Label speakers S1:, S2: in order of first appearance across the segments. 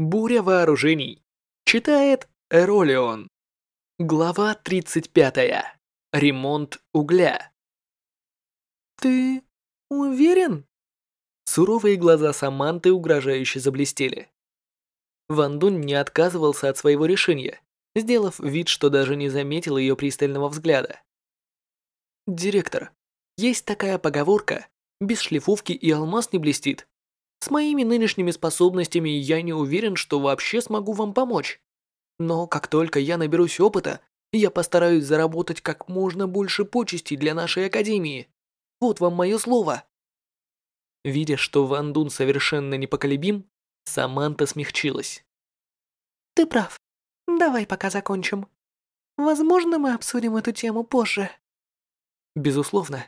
S1: Буря вооружений. Читает Эролион. Глава 35. Ремонт угля. Ты уверен? Суровые глаза Саманты угрожающе заблестели. Ван Дун не отказывался от своего решения, сделав вид, что даже не заметил ее пристального взгляда. «Директор, есть такая поговорка, без шлифовки и алмаз не блестит. С моими нынешними способностями я не уверен, что вообще смогу вам помочь. Но как только я наберусь опыта, я постараюсь заработать как можно больше почестей для нашей академии. Вот вам мое слово. Видя, что Ван Дун совершенно непоколебим, Саманта смягчилась. Ты прав. Давай пока закончим. Возможно, мы обсудим эту тему позже. Безусловно.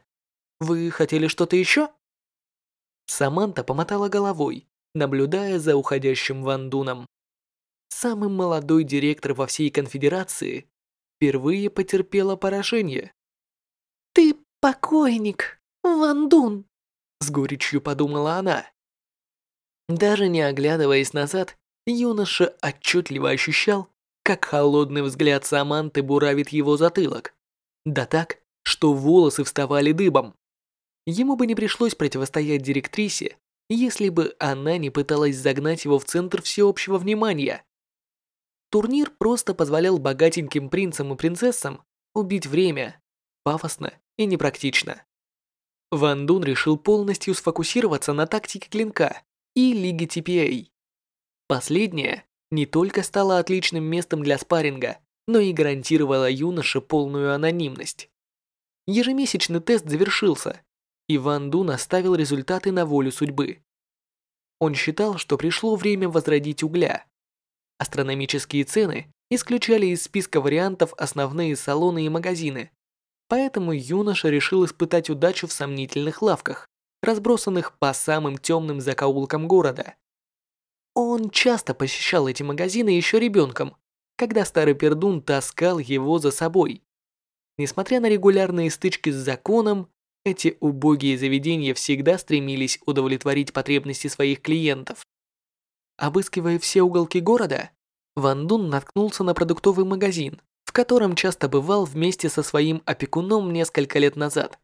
S1: Вы хотели что-то еще? Саманта помотала головой, наблюдая за уходящим Ван Дуном. Самый молодой директор во всей конфедерации впервые потерпела поражение. «Ты покойник, Ван Дун!» с горечью подумала она. Даже не оглядываясь назад, юноша отчетливо ощущал, как холодный взгляд Саманты буравит его затылок. Да так, что волосы вставали дыбом. Ему бы не пришлось противостоять директрисе, если бы она не пыталась загнать его в центр всеобщего внимания. Турнир просто позволял богатеньким принцам и принцессам убить время, пафосно и непрактично. Ван Дун решил полностью сфокусироваться на тактике клинка и лиге TPA. Последняя не только стала отличным местом для спарринга, но и гарантировала юноше полную анонимность. Ежемесячный тест завершился, и Ван Дун оставил результаты на волю судьбы. Он считал, что пришло время возродить угля. Астрономические цены исключали из списка вариантов основные салоны и магазины, поэтому юноша решил испытать удачу в сомнительных лавках, разбросанных по самым темным закоулкам города. Он часто посещал эти магазины еще ребенком, когда старый пердун таскал его за собой. Несмотря на регулярные стычки с законом, эти убогие заведения всегда стремились удовлетворить потребности своих клиентов. Обыскивая все уголки города, Ван Дун наткнулся на продуктовый магазин, в котором часто бывал вместе со своим опекуном несколько лет назад.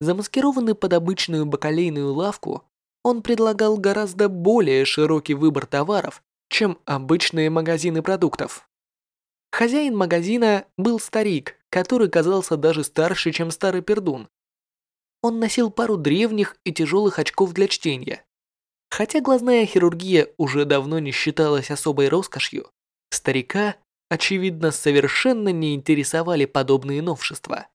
S1: Замаскированный под обычную бакалейную лавку, он предлагал гораздо более широкий выбор товаров, чем обычные магазины продуктов. Хозяин магазина был старик, который казался даже старше, чем старый пердун, он носил пару древних и тяжелых очков для чтения. Хотя глазная хирургия уже давно не считалась особой роскошью, старика, очевидно, совершенно не интересовали подобные новшества.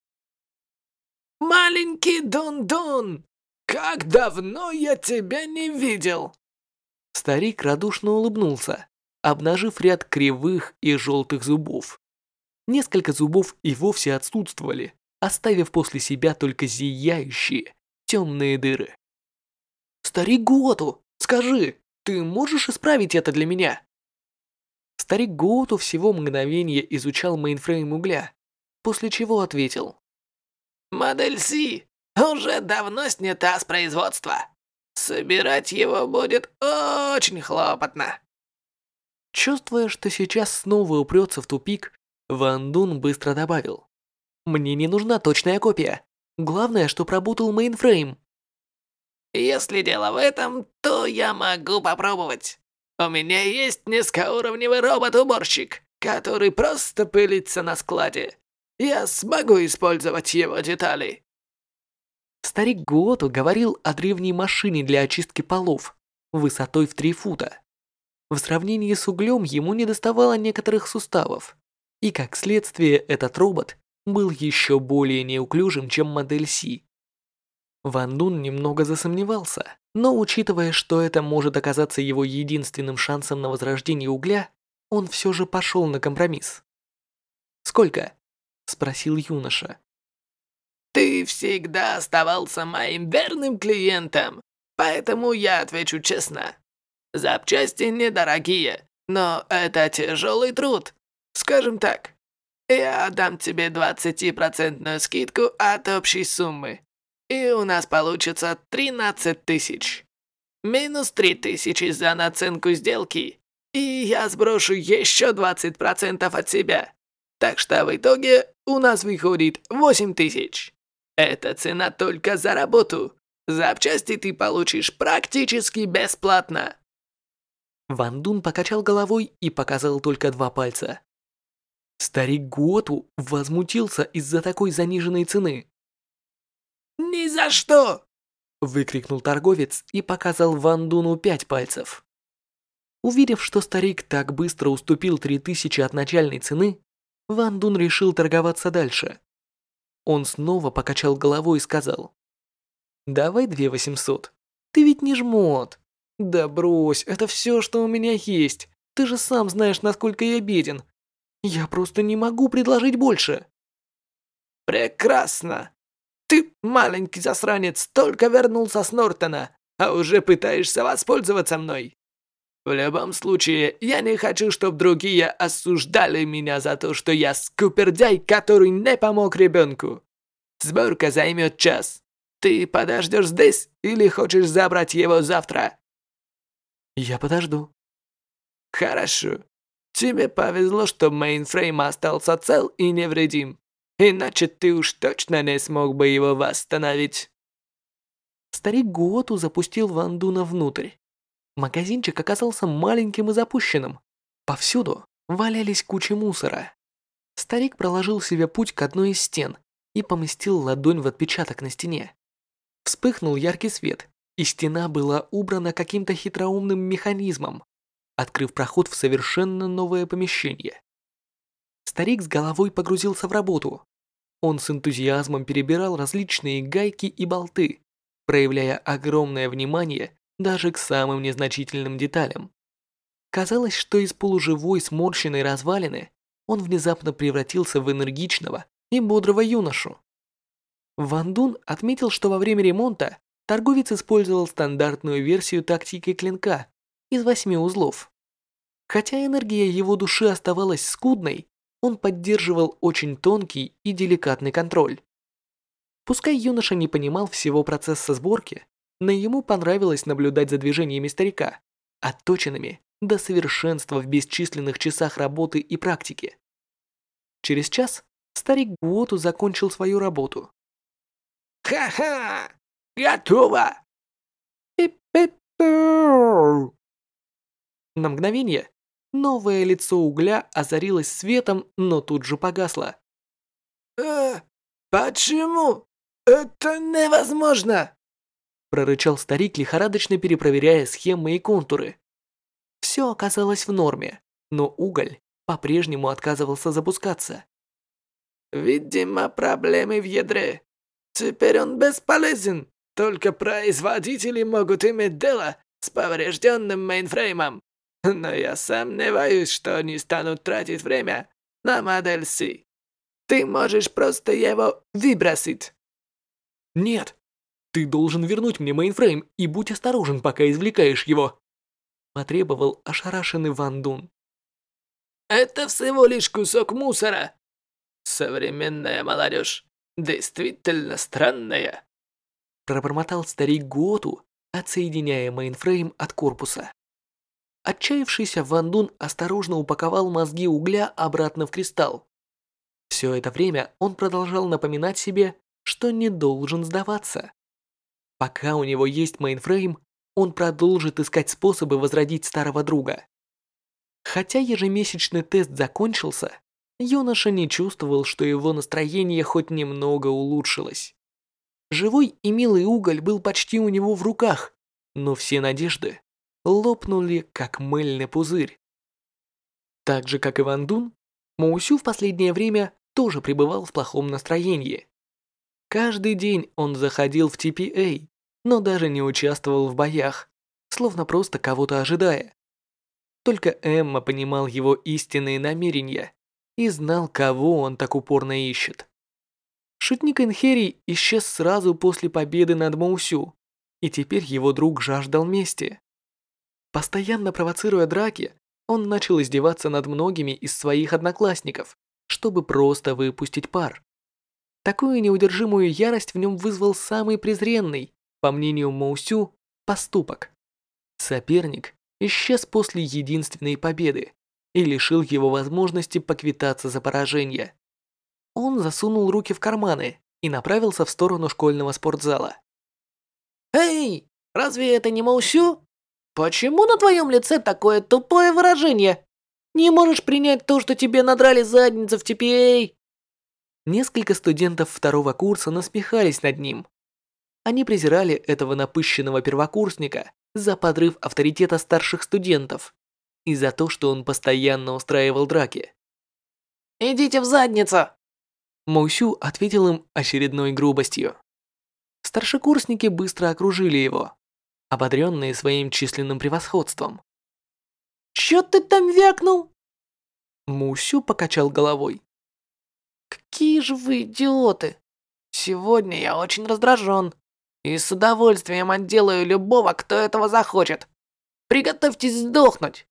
S2: «Маленький Дун-Дун, как давно я тебя не видел!»
S1: Старик радушно улыбнулся, обнажив ряд кривых и желтых зубов. Несколько зубов и вовсе отсутствовали, оставив после себя только зияющие темные дыры. «Старик Гуоту, скажи, ты можешь исправить это для меня?» Старик Гуоту всего мгновение изучал мейнфрейм угля, после чего ответил.
S2: «Модель C уже давно снята с производства. Собирать его будет очень хлопотно».
S1: Чувствуя, что сейчас снова упрется в тупик, Ван Дун быстро добавил. Мне не нужна точная копия. Главное, что работал мейнфрейм.
S2: Если дело в этом, то я могу попробовать. У меня есть низкоуровневый робот-уборщик, который просто пылится на складе. Я смогу использовать его детали.
S1: Старик Гуоту говорил о древней машине для очистки полов, высотой в 3 фута. В сравнении с углем ему не доставало некоторых суставов, и как следствие этот робот был еще более неуклюжим, чем модель Си. Ван Дун немного засомневался, но учитывая, что это может оказаться его единственным шансом на возрождение угля, он все же пошел на компромисс. «Сколько?» – спросил юноша.
S2: «Ты всегда оставался моим верным клиентом, поэтому я отвечу честно. Запчасти недорогие, но это тяжелый труд. Скажем так, я дам тебе 20% скидку от общей суммы. И у нас получится 13 тысяч. Минус 3 тысячи за наценку сделки. и я сброшу еще 20% от себя. Так что в итоге у нас выходит 8 тысяч. Это цена только за работу. Запчасти ты получишь практически бесплатно.
S1: Ван Дун покачал головой и показал только два пальца. Старик Гуоту возмутился из-за такой заниженной цены.
S2: «Ни за что!»
S1: – выкрикнул торговец и показал Ван Дуну пять пальцев. Увидев, что старик так быстро уступил три тысячи от начальной цены, Ван Дун решил торговаться дальше. Он снова покачал головой и сказал. «Давай две восемьсот. Ты ведь не жмот. Да брось, это все, что у меня есть. Ты же сам знаешь, насколько я беден. Я просто не могу предложить больше».
S2: «Прекрасно. Ты, маленький засранец, только вернулся с Нортона, а уже пытаешься воспользоваться мной. В любом случае, я не хочу, чтобы другие осуждали меня за то, что я скупердяй, который не помог ребенку. Сборка займет час. Ты подождешь здесь или хочешь забрать его завтра?
S1: Я подожду.
S2: Хорошо. Тебе повезло, что мейнфрейм остался цел и невредим. Иначе ты уж точно не смог бы его восстановить.
S1: Старик Гуоту запустил Ван Дуна внутрь. Магазинчик оказался маленьким и запущенным. Повсюду валялись кучи мусора. Старик проложил себе путь к одной из стен и поместил ладонь в отпечаток на стене. Вспыхнул яркий свет, и стена была убрана каким-то хитроумным механизмом, открыв проход в совершенно новое помещение. Старик с головой погрузился в работу. Он с энтузиазмом перебирал различные гайки и болты, проявляя огромное внимание даже к самым незначительным деталям. Казалось, что из полуживой сморщенной развалины он внезапно превратился в энергичного и бодрого юношу. Ван Дун отметил, что во время ремонта торговец использовал стандартную версию тактики клинка из восьми узлов. Хотя энергия его души оставалась скудной, он поддерживал очень тонкий и деликатный контроль. Пускай юноша не понимал всего процесса сборки, но ему понравилось наблюдать за движениями старика, отточенными до совершенства в бесчисленных часах работы и практики. Через час старик Гуоту закончил свою работу.
S2: «Ха-ха! Готово!»
S1: На мгновение новое лицо угля озарилось светом, но тут же погасло.
S2: «Э, почему? Это невозможно!»
S1: прорычал старик, лихорадочно перепроверяя схемы и контуры. Все оказалось в норме, но уголь по-прежнему отказывался запускаться.
S2: «Видимо, проблемы в ядре. Теперь он бесполезен. Только производители могут иметь дело с поврежденным мейнфреймом. Но я сомневаюсь, что они станут тратить время на модель C. Ты можешь просто его выбросить».
S1: «Нет, ты должен вернуть мне мейнфрейм и будь осторожен, пока извлекаешь его. Потребовал ошарашенный Ван Дун.
S2: Это всего лишь кусок мусора. Современная молодежь действительно странная.
S1: Пробормотал старик Гуоту, отсоединяя мейнфрейм от корпуса. Отчаявшийся Ван Дун осторожно упаковал мозги угля обратно в кристалл. Все это время он продолжал напоминать себе, что не должен сдаваться. Пока у него есть мейнфрейм, он продолжит искать способы возродить старого друга. Хотя ежемесячный тест закончился, юноша не чувствовал, что его настроение хоть немного улучшилось. Живой и милый уголь был почти у него в руках, но все надежды лопнули, как мыльный пузырь. Так же, как и Ван Дун, Моусю в последнее время тоже пребывал в плохом настроении. Каждый день он заходил в TPA, но даже не участвовал в боях, словно просто кого-то ожидая. Только Эмма понимал его истинные намерения и знал, кого он так упорно ищет. Шутник Энхери исчез сразу после победы над Моусю, и теперь его друг жаждал мести. Постоянно провоцируя драки, он начал издеваться над многими из своих одноклассников, чтобы просто выпустить пар. Такую неудержимую ярость в нем вызвал самый презренный, по мнению Моусю, поступок. Соперник исчез после единственной победы и лишил его возможности поквитаться за поражение. Он засунул руки в карманы и направился в сторону школьного спортзала.
S2: «Эй, разве это не Маусю? Почему на твоем лице такое тупое выражение? Не можешь принять то, что тебе надрали задницу в TPA?»
S1: Несколько студентов второго курса насмехались над ним. Они презирали этого напыщенного первокурсника за подрыв авторитета старших студентов и за то, что он постоянно устраивал драки.
S2: «Идите в задницу!»
S1: Моусю ответил им очередной грубостью. Старшекурсники быстро окружили его, ободренные своим численным превосходством.
S2: «Чё ты там вякнул?»
S1: Мусю покачал головой.
S2: «Какие же вы идиоты! Сегодня я очень раздражен и с удовольствием отделаю любого, кто этого захочет. Приготовьтесь сдохнуть!»